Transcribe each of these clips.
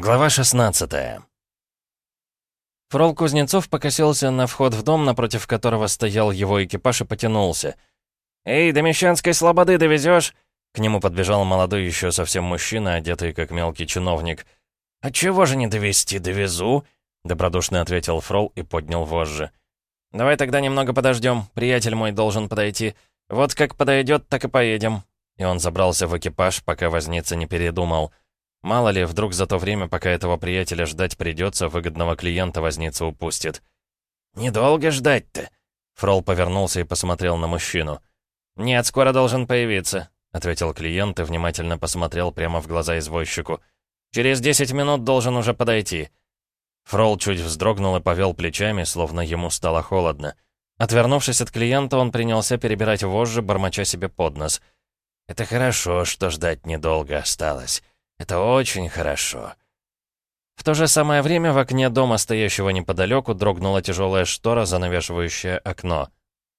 Глава 16 Фрол Кузнецов покосился на вход в дом, напротив которого стоял его экипаж и потянулся. «Эй, до Мещанской слободы довезешь? К нему подбежал молодой еще совсем мужчина, одетый как мелкий чиновник. «Отчего же не довезти? Довезу!» — добродушно ответил Фрол и поднял вожжи. «Давай тогда немного подождем. Приятель мой должен подойти. Вот как подойдет, так и поедем». И он забрался в экипаж, пока возница не передумал. Мало ли, вдруг за то время, пока этого приятеля ждать придется, выгодного клиента возница упустит. «Недолго ждать-то?» Фрол повернулся и посмотрел на мужчину. «Нет, скоро должен появиться», — ответил клиент и внимательно посмотрел прямо в глаза извозчику. «Через десять минут должен уже подойти». Фрол чуть вздрогнул и повел плечами, словно ему стало холодно. Отвернувшись от клиента, он принялся перебирать вожжи, бормоча себе под нос. «Это хорошо, что ждать недолго осталось. Это очень хорошо». В то же самое время в окне дома, стоящего неподалеку, дрогнула тяжелая штора, занавешивающая окно.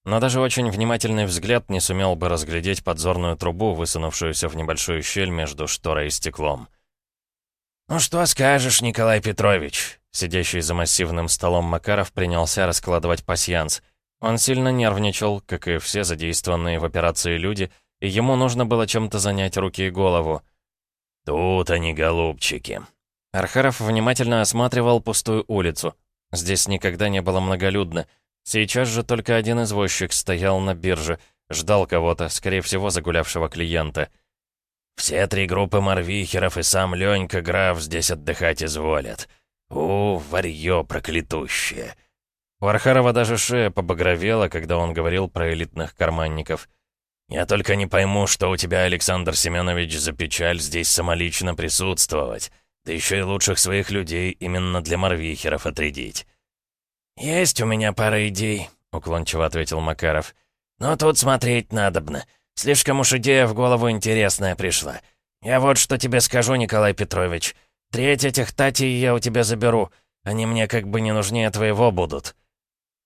Но даже очень внимательный взгляд не сумел бы разглядеть подзорную трубу, высунувшуюся в небольшую щель между шторой и стеклом. «Ну что скажешь, Николай Петрович?» Сидящий за массивным столом Макаров принялся раскладывать пасьянс. Он сильно нервничал, как и все задействованные в операции люди, и ему нужно было чем-то занять руки и голову. «Тут они, голубчики». Архаров внимательно осматривал пустую улицу. Здесь никогда не было многолюдно. Сейчас же только один извозчик стоял на бирже, ждал кого-то, скорее всего, загулявшего клиента. «Все три группы Марвихеров и сам Ленька Граф здесь отдыхать изволят. «У, варьё проклятущее!» У Архарова даже шея побагровела, когда он говорил про элитных карманников. «Я только не пойму, что у тебя, Александр Семенович, за печаль здесь самолично присутствовать, да еще и лучших своих людей именно для Марвихеров отрядить». «Есть у меня пара идей», — уклончиво ответил Макаров. «Но тут смотреть надобно. Слишком уж идея в голову интересная пришла. Я вот что тебе скажу, Николай Петрович». Треть этих татей я у тебя заберу. Они мне как бы не нужнее твоего будут».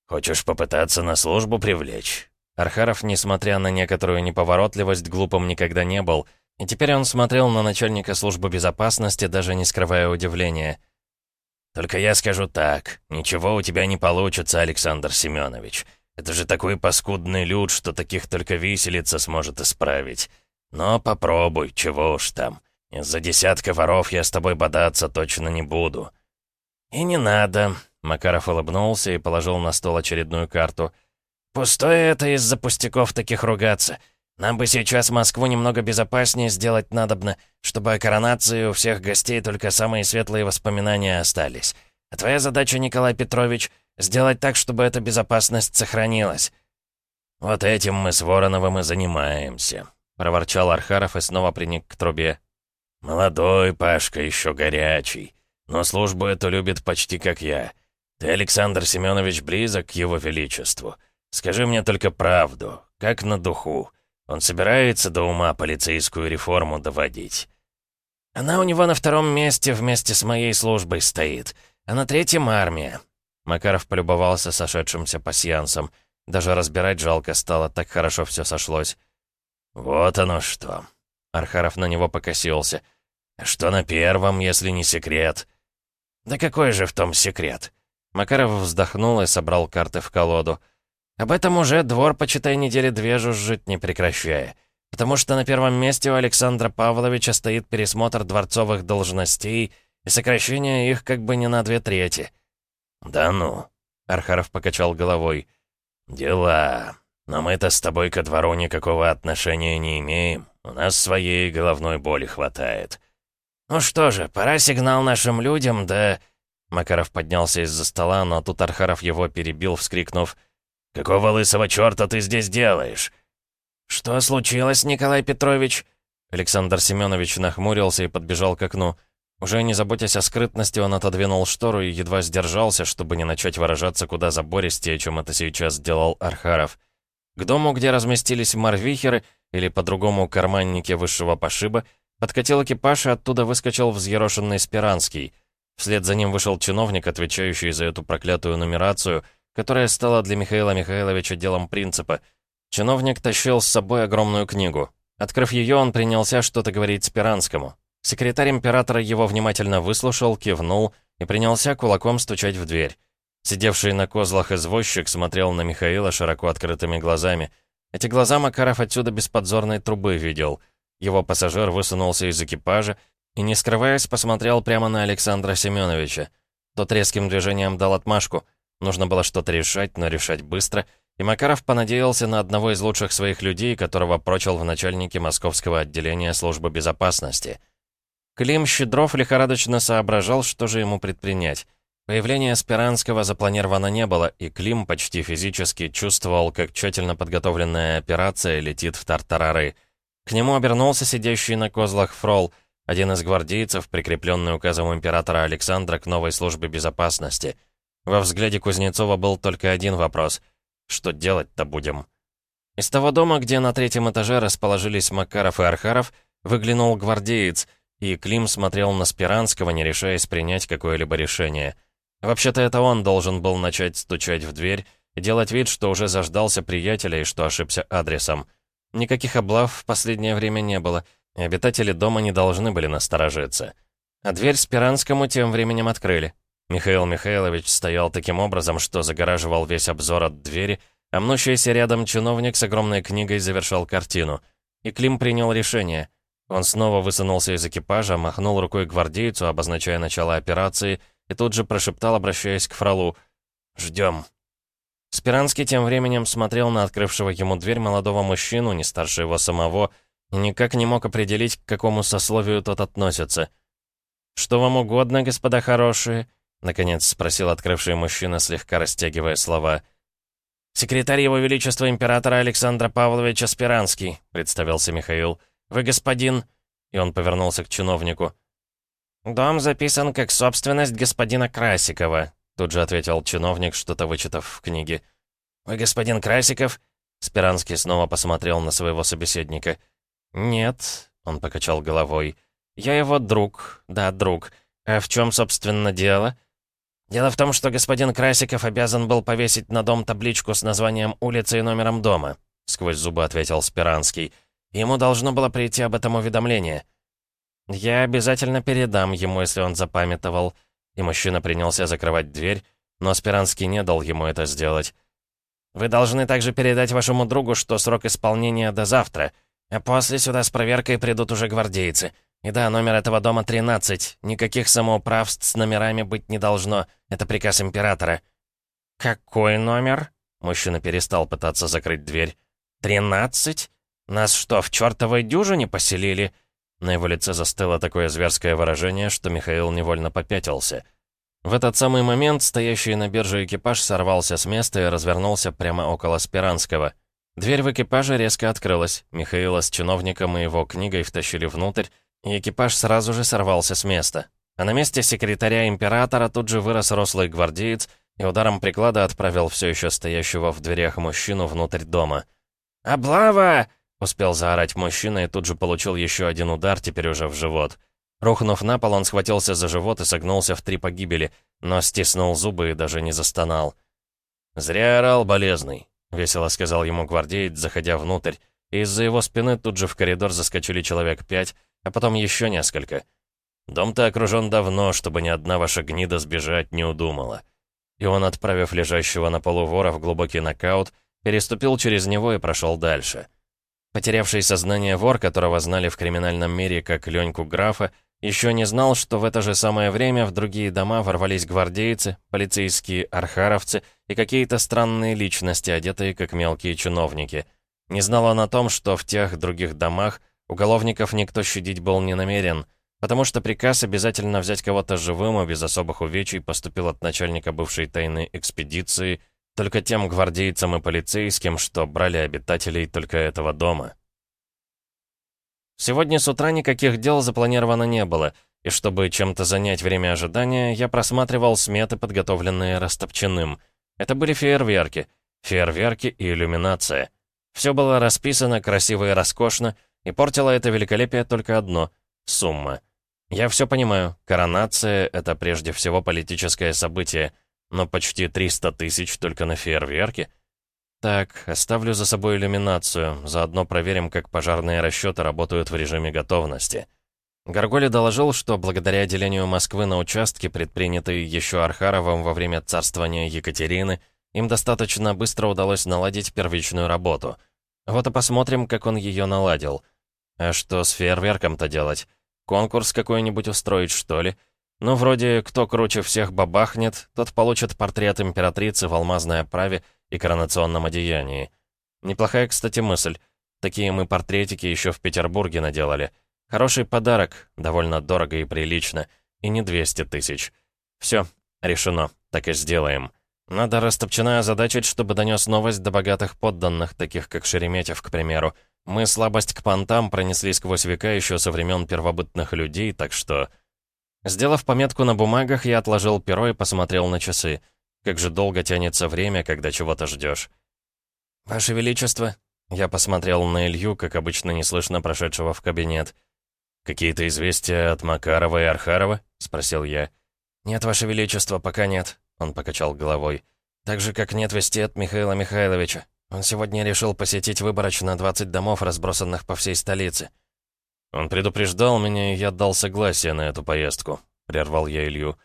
«Хочешь попытаться на службу привлечь?» Архаров, несмотря на некоторую неповоротливость, глупым никогда не был, и теперь он смотрел на начальника службы безопасности, даже не скрывая удивления. «Только я скажу так, ничего у тебя не получится, Александр Семенович. Это же такой паскудный люд, что таких только виселица сможет исправить. Но попробуй, чего уж там. Из-за десятка воров я с тобой бодаться точно не буду». «И не надо», — Макаров улыбнулся и положил на стол очередную карту. «Пустое это из-за пустяков таких ругаться. Нам бы сейчас Москву немного безопаснее сделать надобно, чтобы о коронации у всех гостей только самые светлые воспоминания остались. А твоя задача, Николай Петрович, сделать так, чтобы эта безопасность сохранилась». «Вот этим мы с Вороновым и занимаемся», — проворчал Архаров и снова приник к трубе. «Молодой Пашка, еще горячий. Но службу эту любит почти как я. Ты, Александр Семенович, близок к его величеству. Скажи мне только правду, как на духу. Он собирается до ума полицейскую реформу доводить?» «Она у него на втором месте вместе с моей службой стоит, а на третьем армия». Макаров полюбовался сошедшимся пасьянсом. Даже разбирать жалко стало, так хорошо все сошлось. «Вот оно что!» Архаров на него покосился. «Что на первом, если не секрет?» «Да какой же в том секрет?» Макаров вздохнул и собрал карты в колоду. «Об этом уже двор, почитай, недели две жужжит, не прекращая. Потому что на первом месте у Александра Павловича стоит пересмотр дворцовых должностей и сокращение их как бы не на две трети». «Да ну», — Архаров покачал головой. «Дела. Но мы-то с тобой ко двору никакого отношения не имеем. У нас своей головной боли хватает». «Ну что же, пора сигнал нашим людям, да...» Макаров поднялся из-за стола, но тут Архаров его перебил, вскрикнув. «Какого лысого черта ты здесь делаешь?» «Что случилось, Николай Петрович?» Александр Семенович нахмурился и подбежал к окну. Уже не заботясь о скрытности, он отодвинул штору и едва сдержался, чтобы не начать выражаться куда забористее, чем это сейчас сделал Архаров. К дому, где разместились марвихеры, или по-другому карманники высшего пошиба, Подкатил экипаж, и оттуда выскочил взъерошенный Спиранский. Вслед за ним вышел чиновник, отвечающий за эту проклятую нумерацию, которая стала для Михаила Михайловича делом принципа. Чиновник тащил с собой огромную книгу. Открыв ее, он принялся что-то говорить Спиранскому. Секретарь императора его внимательно выслушал, кивнул и принялся кулаком стучать в дверь. Сидевший на козлах извозчик смотрел на Михаила широко открытыми глазами. Эти глаза Макаров отсюда без подзорной трубы видел. Его пассажир высунулся из экипажа и, не скрываясь, посмотрел прямо на Александра Семеновича. Тот резким движением дал отмашку. Нужно было что-то решать, но решать быстро, и Макаров понадеялся на одного из лучших своих людей, которого прочил в начальнике московского отделения службы безопасности. Клим Щедров лихорадочно соображал, что же ему предпринять. Появление Спиранского запланировано не было, и Клим почти физически чувствовал, как тщательно подготовленная операция летит в тартарары. К нему обернулся сидящий на козлах Фрол — один из гвардейцев, прикрепленный указом императора Александра к новой службе безопасности. Во взгляде Кузнецова был только один вопрос. Что делать-то будем? Из того дома, где на третьем этаже расположились Макаров и Архаров, выглянул гвардеец, и Клим смотрел на Спиранского, не решаясь принять какое-либо решение. Вообще-то это он должен был начать стучать в дверь и делать вид, что уже заждался приятеля и что ошибся адресом. Никаких облав в последнее время не было — и обитатели дома не должны были насторожиться. А дверь Спиранскому тем временем открыли. Михаил Михайлович стоял таким образом, что загораживал весь обзор от двери, а мнущийся рядом чиновник с огромной книгой завершал картину. И Клим принял решение. Он снова высунулся из экипажа, махнул рукой гвардейцу, обозначая начало операции, и тут же прошептал, обращаясь к фролу, «Ждем». Спиранский тем временем смотрел на открывшего ему дверь молодого мужчину, не старше его самого, Никак не мог определить, к какому сословию тот относится. «Что вам угодно, господа хорошие?» — наконец спросил открывший мужчина, слегка растягивая слова. «Секретарь Его Величества Императора Александра Павловича Спиранский», — представился Михаил. «Вы господин...» — и он повернулся к чиновнику. «Дом записан как собственность господина Красикова», — тут же ответил чиновник, что-то вычитав в книге. «Вы господин Красиков?» Спиранский снова посмотрел на своего собеседника. «Нет», — он покачал головой. «Я его друг. Да, друг. А в чем, собственно, дело?» «Дело в том, что господин Красиков обязан был повесить на дом табличку с названием улицы и номером дома», — сквозь зубы ответил Спиранский. «Ему должно было прийти об этом уведомление». «Я обязательно передам ему, если он запамятовал». И мужчина принялся закрывать дверь, но Спиранский не дал ему это сделать. «Вы должны также передать вашему другу, что срок исполнения до завтра», а после сюда с проверкой придут уже гвардейцы. И да, номер этого дома 13. Никаких самоуправств с номерами быть не должно. Это приказ императора». «Какой номер?» Мужчина перестал пытаться закрыть дверь. «Тринадцать? Нас что, в чертовой дюжине поселили?» На его лице застыло такое зверское выражение, что Михаил невольно попятился. В этот самый момент стоящий на бирже экипаж сорвался с места и развернулся прямо около Спиранского. Дверь в экипаже резко открылась. Михаила с чиновником и его книгой втащили внутрь, и экипаж сразу же сорвался с места. А на месте секретаря императора тут же вырос рослый гвардеец и ударом приклада отправил все еще стоящего в дверях мужчину внутрь дома. «Облава!» — успел заорать мужчина и тут же получил еще один удар, теперь уже в живот. Рухнув на пол, он схватился за живот и согнулся в три погибели, но стиснул зубы и даже не застонал. «Зря орал, болезный. — весело сказал ему гвардеец, заходя внутрь. Из-за его спины тут же в коридор заскочили человек пять, а потом еще несколько. «Дом-то окружен давно, чтобы ни одна ваша гнида сбежать не удумала». И он, отправив лежащего на полу вора в глубокий нокаут, переступил через него и прошел дальше. Потерявший сознание вор, которого знали в криминальном мире как Леньку Графа, еще не знал, что в это же самое время в другие дома ворвались гвардейцы, полицейские архаровцы и какие-то странные личности, одетые как мелкие чиновники. Не знал он о том, что в тех других домах уголовников никто щадить был не намерен, потому что приказ обязательно взять кого-то живым и без особых увечий поступил от начальника бывшей тайной экспедиции только тем гвардейцам и полицейским, что брали обитателей только этого дома. Сегодня с утра никаких дел запланировано не было, и чтобы чем-то занять время ожидания, я просматривал сметы, подготовленные Растопчаным. Это были фейерверки, фейерверки и иллюминация. Все было расписано красиво и роскошно, и портило это великолепие только одно — сумма. Я все понимаю, коронация — это прежде всего политическое событие, но почти 300 тысяч только на фейерверки — так, оставлю за собой иллюминацию, заодно проверим, как пожарные расчеты работают в режиме готовности. Горголи доложил, что благодаря делению Москвы на участки, предпринятые еще Архаровым во время царствования Екатерины, им достаточно быстро удалось наладить первичную работу. Вот и посмотрим, как он ее наладил. А что с фейерверком-то делать? Конкурс какой-нибудь устроить, что ли? Ну, вроде, кто круче всех бабахнет, тот получит портрет императрицы в алмазной оправе и коронационном одеянии. Неплохая, кстати, мысль. Такие мы портретики еще в Петербурге наделали — Хороший подарок, довольно дорого и прилично, и не 200 тысяч. Все, решено, так и сделаем. Надо Растопчина озадачить, чтобы донес новость до богатых подданных, таких как Шереметьев, к примеру. Мы слабость к понтам пронесли сквозь века еще со времен первобытных людей, так что... Сделав пометку на бумагах, я отложил перо и посмотрел на часы. Как же долго тянется время, когда чего-то ждешь. «Ваше Величество!» Я посмотрел на Илью, как обычно неслышно прошедшего в кабинет. «Какие-то известия от Макарова и Архарова?» — спросил я. «Нет, Ваше Величество, пока нет», — он покачал головой. «Так же, как нет вести от Михаила Михайловича. Он сегодня решил посетить выборочно 20 домов, разбросанных по всей столице». «Он предупреждал меня, и я дал согласие на эту поездку», — прервал я Илью.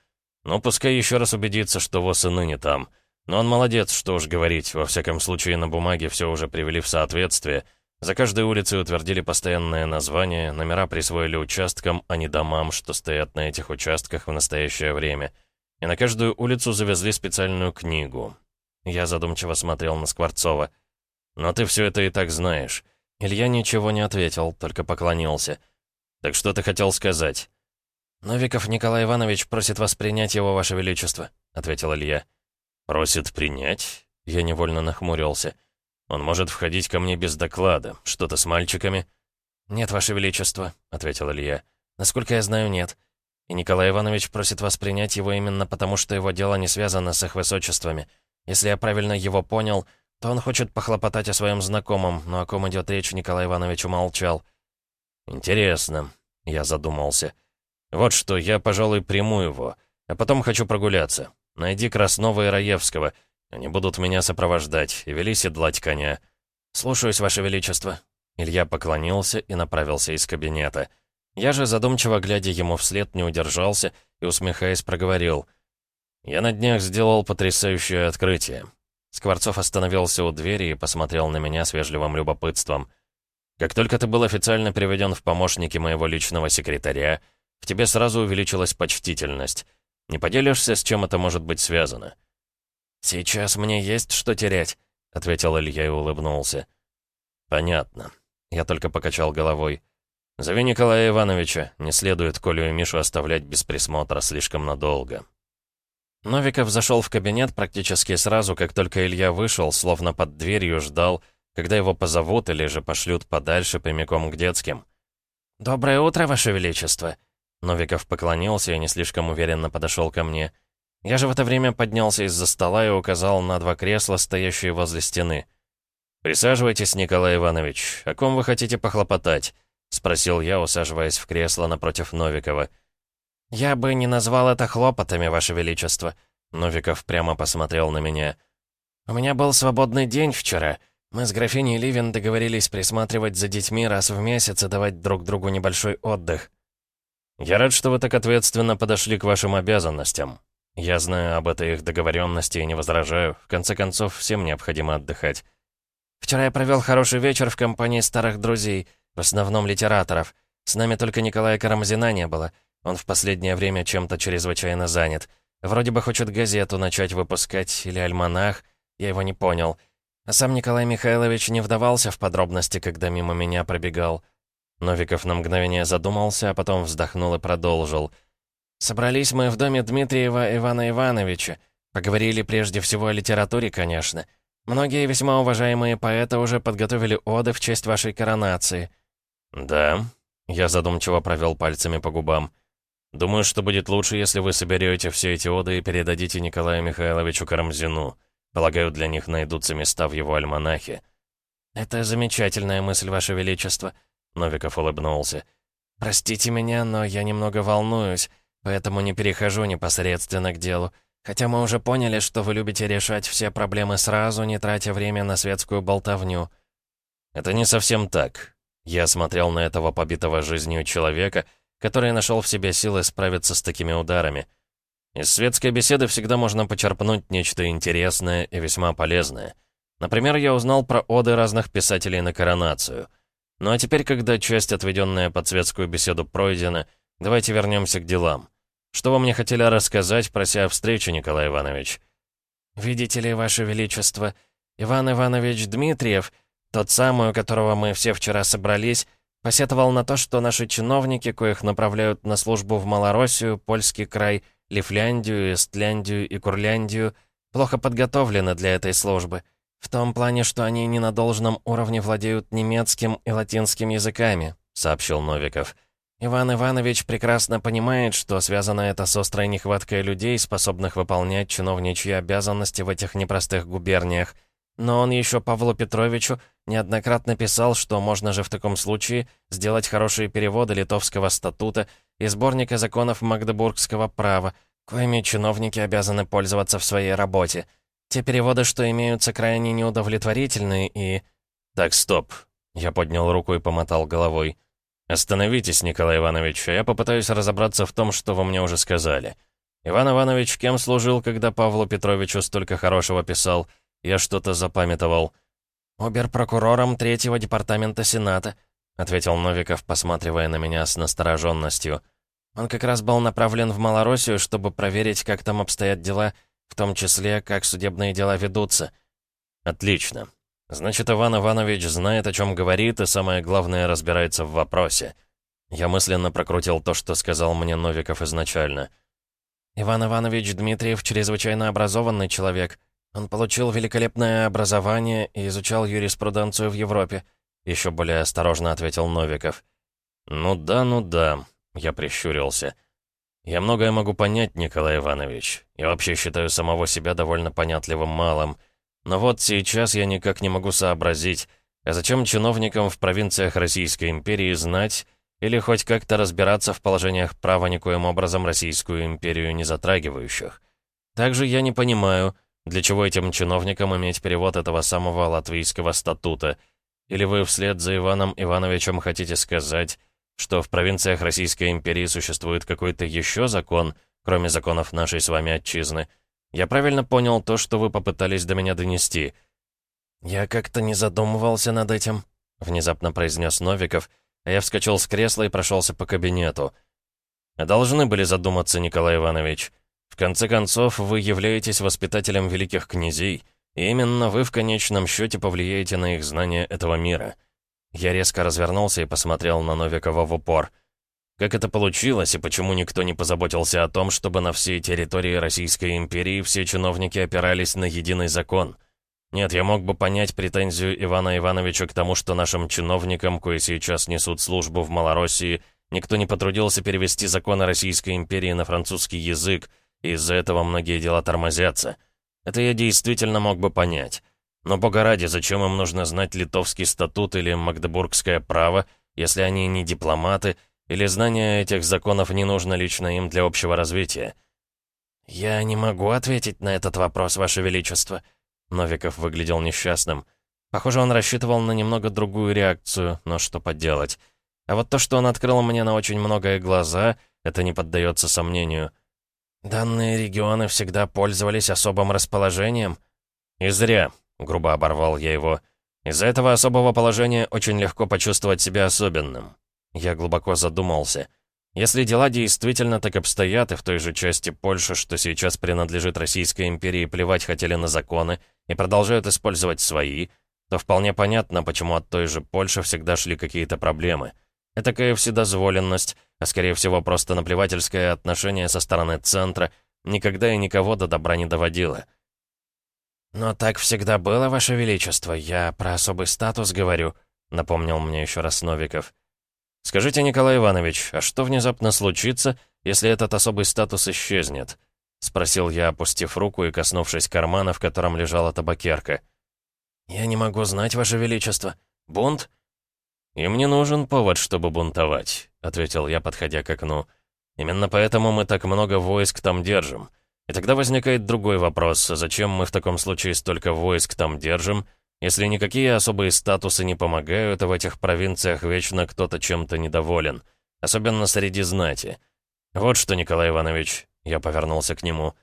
«Ну, пускай еще раз убедится, что ВОЗ и ныне там. Но он молодец, что уж говорить, во всяком случае на бумаге все уже привели в соответствие». За каждой улицей утвердили постоянное название, номера присвоили участкам, а не домам, что стоят на этих участках в настоящее время. И на каждую улицу завезли специальную книгу. Я задумчиво смотрел на Скворцова. «Но ты все это и так знаешь». Илья ничего не ответил, только поклонился. «Так что ты хотел сказать?» «Новиков Николай Иванович просит вас принять его, ваше величество», — ответил Илья. «Просит принять?» Я невольно нахмурился. Он может входить ко мне без доклада. Что-то с мальчиками?» «Нет, Ваше Величество», — ответил Илья. «Насколько я знаю, нет. И Николай Иванович просит вас принять его именно потому, что его дело не связано с их высочествами. Если я правильно его понял, то он хочет похлопотать о своем знакомом, но о ком идет речь, Николай Иванович умолчал». «Интересно», — я задумался. «Вот что, я, пожалуй, приму его, а потом хочу прогуляться. Найди Краснова и Раевского». Они будут меня сопровождать и вели седлать коня. «Слушаюсь, Ваше Величество». Илья поклонился и направился из кабинета. Я же, задумчиво глядя ему вслед, не удержался и, усмехаясь, проговорил. «Я на днях сделал потрясающее открытие». Скворцов остановился у двери и посмотрел на меня с вежливым любопытством. «Как только ты был официально приведен в помощники моего личного секретаря, в тебе сразу увеличилась почтительность. Не поделишься, с чем это может быть связано?» «Сейчас мне есть что терять», — ответил Илья и улыбнулся. «Понятно». Я только покачал головой. «Зови Николая Ивановича. Не следует Колю и Мишу оставлять без присмотра слишком надолго». Новиков зашел в кабинет практически сразу, как только Илья вышел, словно под дверью ждал, когда его позовут или же пошлют подальше прямиком к детским. «Доброе утро, Ваше Величество!» Новиков поклонился и не слишком уверенно подошел ко мне. Я же в это время поднялся из-за стола и указал на два кресла, стоящие возле стены. «Присаживайтесь, Николай Иванович. О ком вы хотите похлопотать?» — спросил я, усаживаясь в кресло напротив Новикова. «Я бы не назвал это хлопотами, Ваше Величество», — Новиков прямо посмотрел на меня. «У меня был свободный день вчера. Мы с графиней Ливен договорились присматривать за детьми раз в месяц и давать друг другу небольшой отдых». «Я рад, что вы так ответственно подошли к вашим обязанностям», я знаю об этой их договоренности и не возражаю. В конце концов, всем необходимо отдыхать. Вчера я провел хороший вечер в компании старых друзей, в основном литераторов. С нами только Николая Карамзина не было. Он в последнее время чем-то чрезвычайно занят. Вроде бы хочет газету начать выпускать или альманах. Я его не понял. А сам Николай Михайлович не вдавался в подробности, когда мимо меня пробегал. Новиков на мгновение задумался, а потом вздохнул и продолжил — Собрались мы в доме Дмитриева Ивана Ивановича. Поговорили прежде всего о литературе, конечно. Многие весьма уважаемые поэты уже подготовили оды в честь вашей коронации. Да, я задумчиво провел пальцами по губам. Думаю, что будет лучше, если вы соберете все эти оды и передадите Николаю Михайловичу Карамзину. Полагаю, для них найдутся места в его альманахе. «Это замечательная мысль, Ваше Величество», — Новиков улыбнулся. «Простите меня, но я немного волнуюсь. Поэтому не перехожу непосредственно к делу. Хотя мы уже поняли, что вы любите решать все проблемы сразу, не тратя время на светскую болтовню. Это не совсем так. Я смотрел на этого побитого жизнью человека который нашел в себе силы справиться с такими ударами. Из светской беседы всегда можно почерпнуть нечто интересное и весьма полезное. Например, я узнал про оды разных писателей на коронацию. Ну а теперь, когда часть, отведенная под светскую беседу, пройдена, давайте вернемся к делам. Что вы мне хотели рассказать, прося о встрече, Николай Иванович?» «Видите ли, Ваше Величество, Иван Иванович Дмитриев, тот самый, у которого мы все вчера собрались, посетовал на то, что наши чиновники, коих направляют на службу в Малороссию, Польский край, Лифляндию, Эстляндию и Курляндию, плохо подготовлены для этой службы. В том плане, что они не на должном уровне владеют немецким и латинским языками», — сообщил Новиков. Иван Иванович прекрасно понимает, что связано это с острой нехваткой людей, способных выполнять чиновничьи обязанности в этих непростых губерниях. Но он еще Павлу Петровичу неоднократно писал, что можно же в таком случае сделать хорошие переводы литовского статута и сборника законов магдебургского права, коими чиновники обязаны пользоваться в своей работе. Те переводы, что имеются, крайне неудовлетворительны и... «Так, стоп!» Я поднял руку и помотал головой. «Остановитесь, Николай Иванович, а я попытаюсь разобраться в том, что вы мне уже сказали. Иван Иванович кем служил, когда Павлу Петровичу столько хорошего писал? Я что-то запамятовал». «Обер-прокурором третьего департамента Сената», ответил Новиков, посматривая на меня с настороженностью. «Он как раз был направлен в Малороссию, чтобы проверить, как там обстоят дела, в том числе, как судебные дела ведутся». «Отлично. Значит, Иван Иванович знает, о чем говорит, и самое главное, разбирается в вопросе. Я мысленно прокрутил то, что сказал мне Новиков изначально. Иван Иванович Дмитриев чрезвычайно образованный человек. Он получил великолепное образование и изучал юриспруденцию в Европе. Еще более осторожно ответил Новиков. «Ну да, ну да», — я прищурился. «Я многое могу понять, Николай Иванович. Я вообще считаю самого себя довольно понятливым малым». Но вот сейчас я никак не могу сообразить, а зачем чиновникам в провинциях Российской империи знать или хоть как-то разбираться в положениях права никоим образом Российскую империю не затрагивающих. Также я не понимаю, для чего этим чиновникам иметь перевод этого самого латвийского статута. Или вы вслед за Иваном Ивановичем хотите сказать, что в провинциях Российской империи существует какой-то еще закон, кроме законов нашей с вами отчизны, я правильно понял то, что вы попытались до меня донести?» «Я как-то не задумывался над этим», — внезапно произнес Новиков, а я вскочил с кресла и прошелся по кабинету. «Должны были задуматься, Николай Иванович. В конце концов, вы являетесь воспитателем великих князей, и именно вы в конечном счете повлияете на их знание этого мира». Я резко развернулся и посмотрел на Новикова в упор — как это получилось и почему никто не позаботился о том, чтобы на всей территории Российской империи все чиновники опирались на единый закон? Нет, я мог бы понять претензию Ивана Ивановича к тому, что нашим чиновникам, кои сейчас несут службу в Малороссии, никто не потрудился перевести законы Российской империи на французский язык, из-за этого многие дела тормозятся. Это я действительно мог бы понять. Но, бога ради, зачем им нужно знать литовский статут или магдебургское право, если они не дипломаты, или знание этих законов не нужно лично им для общего развития? «Я не могу ответить на этот вопрос, Ваше Величество». Новиков выглядел несчастным. Похоже, он рассчитывал на немного другую реакцию, но что поделать. А вот то, что он открыл мне на очень многое глаза, это не поддается сомнению. «Данные регионы всегда пользовались особым расположением?» «И зря», — грубо оборвал я его. «Из-за этого особого положения очень легко почувствовать себя особенным. Я глубоко задумался. Если дела действительно так обстоят, и в той же части Польши, что сейчас принадлежит Российской империи, плевать хотели на законы и продолжают использовать свои, то вполне понятно, почему от той же Польши всегда шли какие-то проблемы. Этакая вседозволенность, а скорее всего просто наплевательское отношение со стороны центра, никогда и никого до добра не доводило. «Но так всегда было, Ваше Величество, я про особый статус говорю», — напомнил мне еще раз Новиков. «Скажите, Николай Иванович, а что внезапно случится, если этот особый статус исчезнет?» — спросил я, опустив руку и коснувшись кармана, в котором лежала табакерка. «Я не могу знать, Ваше Величество. Бунт?» «И мне нужен повод, чтобы бунтовать», — ответил я, подходя к окну. «Именно поэтому мы так много войск там держим. И тогда возникает другой вопрос, зачем мы в таком случае столько войск там держим, если никакие особые статусы не помогают, а в этих провинциях вечно кто-то чем-то недоволен. особенно среди знати. Вот что, Николай Иванович, я повернулся к нему,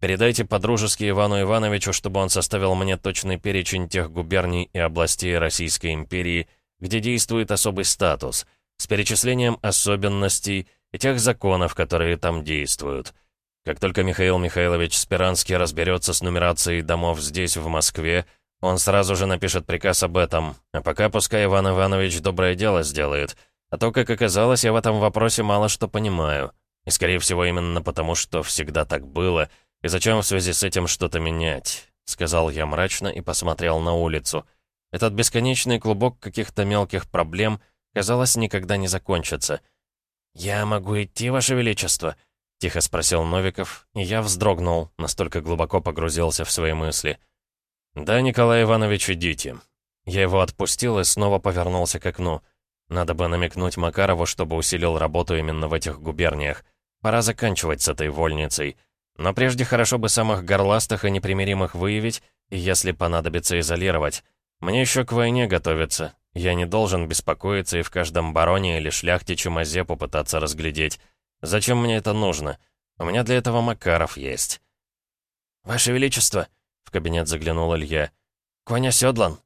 передайте по-дружески Ивану Ивановичу, чтобы он составил мне точный перечень тех губерний и областей Российской империи, где действует особый статус, с перечислением особенностей и тех законов, которые там действуют. Как только Михаил Михайлович Спиранский разберется с нумерацией домов здесь, в Москве, он сразу же напишет приказ об этом, а пока пускай Иван Иванович доброе дело сделает. А то, как оказалось, я в этом вопросе мало что понимаю. И, скорее всего, именно потому, что всегда так было, и зачем в связи с этим что-то менять, сказал я мрачно и посмотрел на улицу. Этот бесконечный клубок каких-то мелких проблем, казалось, никогда не закончится. «Я могу идти, Ваше Величество?» — тихо спросил Новиков, и я вздрогнул, настолько глубоко погрузился в свои мысли. «Да, Николай Иванович, идите». Я его отпустил и снова повернулся к окну. Надо бы намекнуть Макарову, чтобы усилил работу именно в этих губерниях. Пора заканчивать с этой вольницей. Но прежде хорошо бы самых горластых и непримиримых выявить, и если понадобится изолировать. Мне еще к войне готовиться. Я не должен беспокоиться и в каждом бароне или шляхте Чумазепу пытаться разглядеть. Зачем мне это нужно? У меня для этого Макаров есть. «Ваше Величество!» В кабинет заглянул Илья. «Конь оседлан».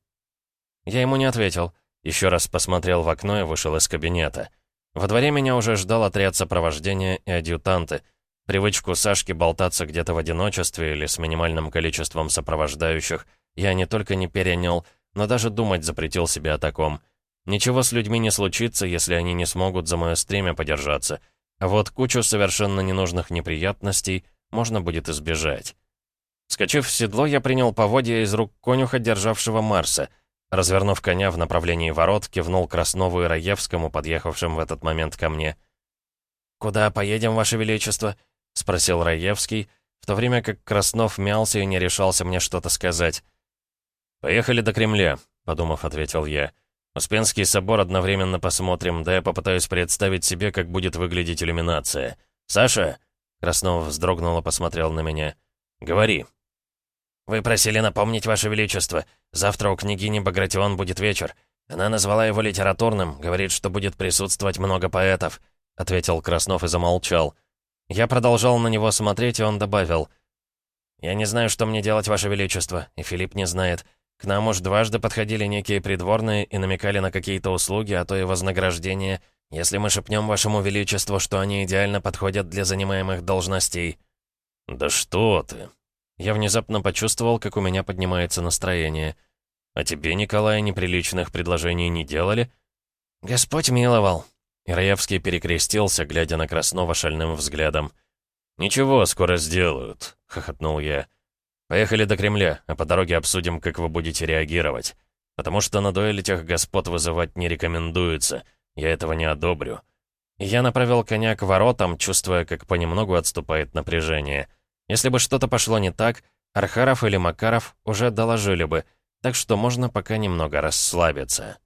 Я ему не ответил. Еще раз посмотрел в окно и вышел из кабинета. Во дворе меня уже ждал отряд сопровождения и адъютанты. Привычку Сашки болтаться где-то в одиночестве или с минимальным количеством сопровождающих я не только не перенял, но даже думать запретил себе о таком. Ничего с людьми не случится, если они не смогут за мое стремя подержаться. А вот кучу совершенно ненужных неприятностей можно будет избежать. Скочив в седло, я принял поводья из рук конюха, державшего Марса. Развернув коня в направлении ворот, кивнул Краснову и Раевскому, подъехавшим в этот момент ко мне. «Куда поедем, Ваше Величество?» — спросил Раевский, в то время как Краснов мялся и не решался мне что-то сказать. «Поехали до Кремля», — подумав, ответил я. «Успенский собор одновременно посмотрим, да я попытаюсь представить себе, как будет выглядеть иллюминация. Саша?» Краснов вздрогнул и посмотрел на меня. «Говори». «Вы просили напомнить, Ваше Величество. Завтра у княгини Багратион будет вечер. Она назвала его литературным, говорит, что будет присутствовать много поэтов», — ответил Краснов и замолчал. Я продолжал на него смотреть, и он добавил. «Я не знаю, что мне делать, Ваше Величество, и Филипп не знает. К нам уж дважды подходили некие придворные и намекали на какие-то услуги, а то и вознаграждение, если мы шепнем Вашему Величеству, что они идеально подходят для занимаемых должностей». «Да что ты!» Я внезапно почувствовал, как у меня поднимается настроение. «А тебе, Николай, неприличных предложений не делали?» «Господь миловал!» Ираевский перекрестился, глядя на Краснова шальным взглядом. «Ничего, скоро сделают», — хохотнул я. «Поехали до Кремля, а по дороге обсудим, как вы будете реагировать. Потому что на дуэль этих господ вызывать не рекомендуется. Я этого не одобрю». Я направил коня к воротам, чувствуя, как понемногу отступает напряжение. Если бы что-то пошло не так, Архаров или Макаров уже доложили бы, так что можно пока немного расслабиться.